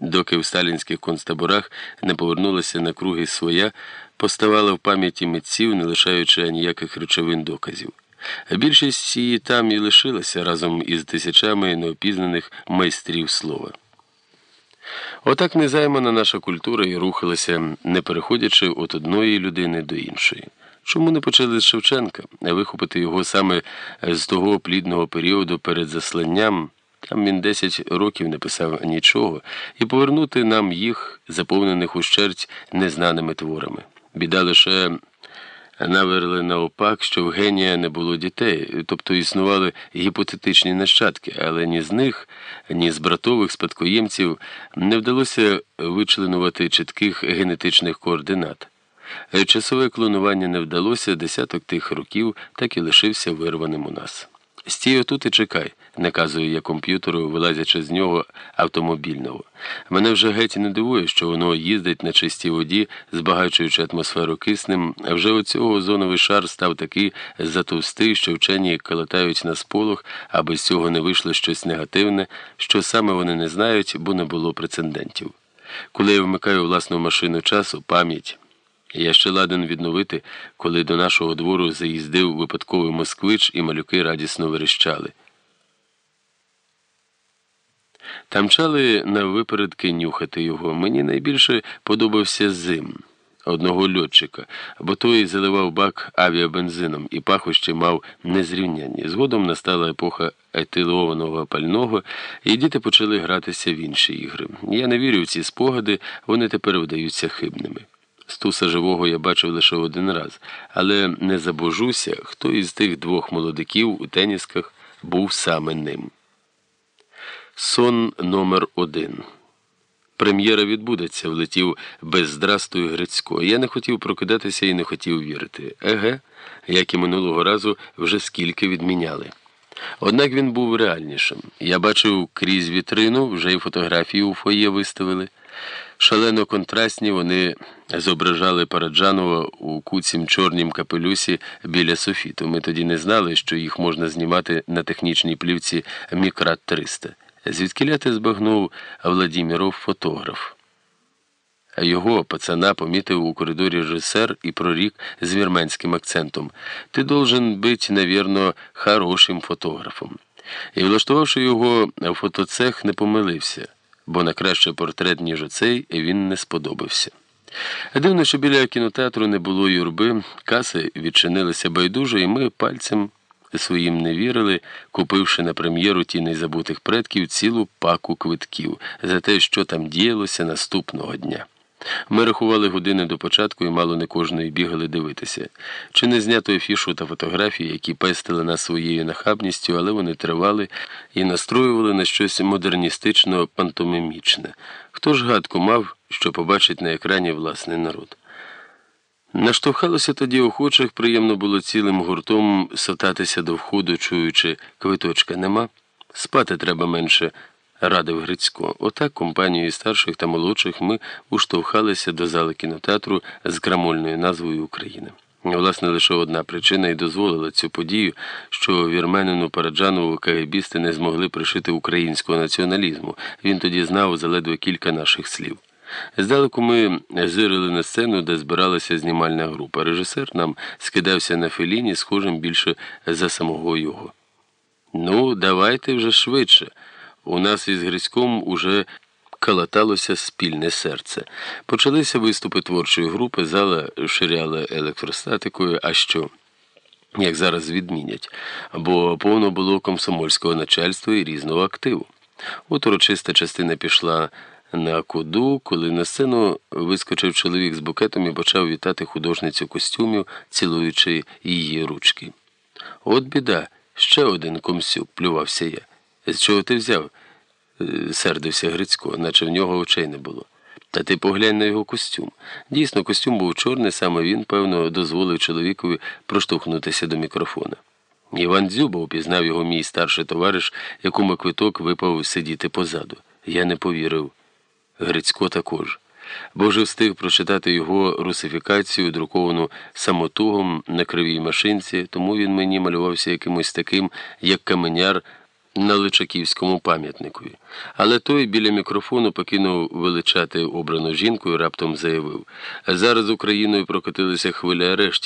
доки в сталінських концтаборах не повернулася на круги своя, поставала в пам'яті митців, не лишаючи ніяких речовин доказів. Більшість її там і лишилася разом із тисячами неопізнаних майстрів слова. Отак незаймана наша культура і рухалася, не переходячи від одної людини до іншої. Чому не почали з Шевченка, а вихопити його саме з того плідного періоду перед засланням? Там він 10 років не писав нічого, і повернути нам їх, заповнених ущерть незнаними творами. Біда лише наверли наопак, що в генія не було дітей, тобто існували гіпотетичні нащадки, але ні з них, ні з братових спадкоємців не вдалося вичленувати чітких генетичних координат. Часове клонування не вдалося, десяток тих років так і лишився вирваним у нас. Стій отут і чекай, наказую я комп'ютеру, вилазячи з нього автомобільного. Мене вже геть не дивує, що воно їздить на чистій воді, збагачуючи атмосферу киснем, а вже у цього озоновий шар став такий затовстий, що вчені калатають на сполох, аби з цього не вийшло щось негативне, що саме вони не знають, бо не було прецедентів. Коли я вмикаю власну машину часу, пам'ять. Я ще ладен відновити, коли до нашого двору заїздив випадковий москвич, і малюки радісно верещали. Там чали на випередки нюхати його. Мені найбільше подобався зим одного льотчика, бо той заливав бак авіабензином і пахощі мав незрівнянні. Згодом настала епоха етилованого пального, і діти почали гратися в інші ігри. Я не вірю в ці спогади, вони тепер вдаються хибними. Стуса живого я бачив лише один раз, але не забожуся, хто із тих двох молодиків у тенісках був саме ним. Сон номер один. Прем'єра відбудеться, влетів без здрастою Грицько. Я не хотів прокидатися і не хотів вірити. Еге, як і минулого разу, вже скільки відміняли. Однак він був реальнішим. Я бачив крізь вітрину, вже й фотографії у фоє виставили. Шалено контрастні вони зображали Параджанова у куцім чорнім капелюсі біля софіту. Ми тоді не знали, що їх можна знімати на технічній плівці Мікрат 300. Звідки ти збагнув Владіміров фотограф. Його пацана помітив у коридорі режисер і прорік з вірменським акцентом. Ти должен бути, навірно, хорошим фотографом. І, влаштувавши його в фотоцех, не помилився бо на краще портрет, ніж оцей, він не сподобався. Дивно, що біля кінотеатру не було юрби, каси відчинилися байдуже, і ми пальцем своїм не вірили, купивши на прем'єру ті незабутих предків цілу паку квитків за те, що там діялося наступного дня. Ми рахували години до початку і мало не кожної бігали дивитися. Чи не знято афішу та фотографії, які пестили нас своєю нахабністю, але вони тривали і настроювали на щось модерністично пантомімічне. Хто ж гадку мав, що побачить на екрані власний народ? Наштовхалося тоді охочих, приємно було цілим гуртом сотатися до входу, чуючи, квиточка нема, спати треба менше радив Грицько. Отак компанією старших та молодших ми уштовхалися до зали кінотеатру з крамольною назвою України. Власне, лише одна причина і дозволила цю подію, що вірменину Параджанову КГБісти не змогли пришити українського націоналізму. Він тоді знав заледве кілька наших слів. Здалеку ми зирили на сцену, де збиралася знімальна група. Режисер нам скидався на феліні, схожим більше за самого його. Ну, давайте вже швидше. У нас із Грицьком уже калаталося спільне серце. Почалися виступи творчої групи, зала ширяла електростатикою, а що? Як зараз відмінять, бо повно було комсомольського начальства і різного активу. От урочиста частина пішла на куду, коли на сцену вискочив чоловік з букетом і почав вітати художницю костюмів, цілуючи її ручки. От біда, ще один комсюк, плювався я. З чого ти взяв? Е, сердився Грицько, наче в нього очей не було. Та ти поглянь на його костюм. Дійсно, костюм був чорний, саме він, певно, дозволив чоловікові проштовхнутися до мікрофона. Іван Дзюба упізнав його мій старший товариш, якому квиток випав сидіти позаду. Я не повірив. Грицько також. Бо вже встиг прочитати його русифікацію, друковану самотугом на кривій машинці, тому він мені малювався якимось таким, як каменяр на Личаківському пам'ятникові. Але той біля мікрофону покинув величати обрану жінку і раптом заявив: зараз Україною прокотилися хвиля арештів.